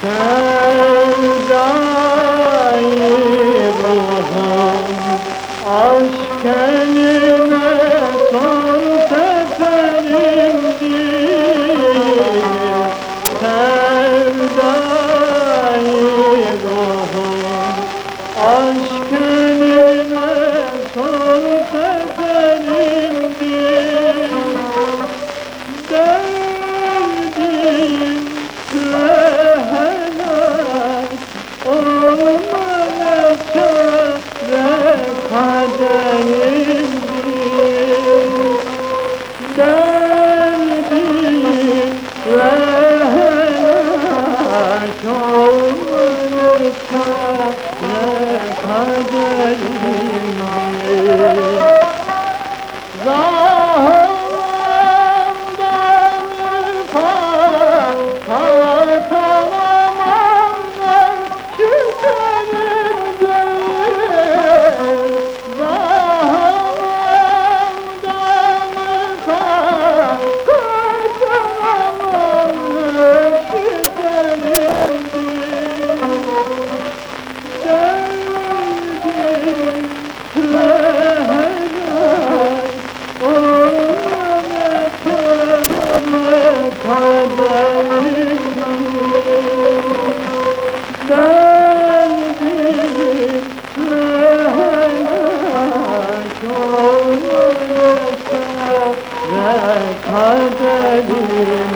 Sevdayı ruhum aşk eline kaderimdir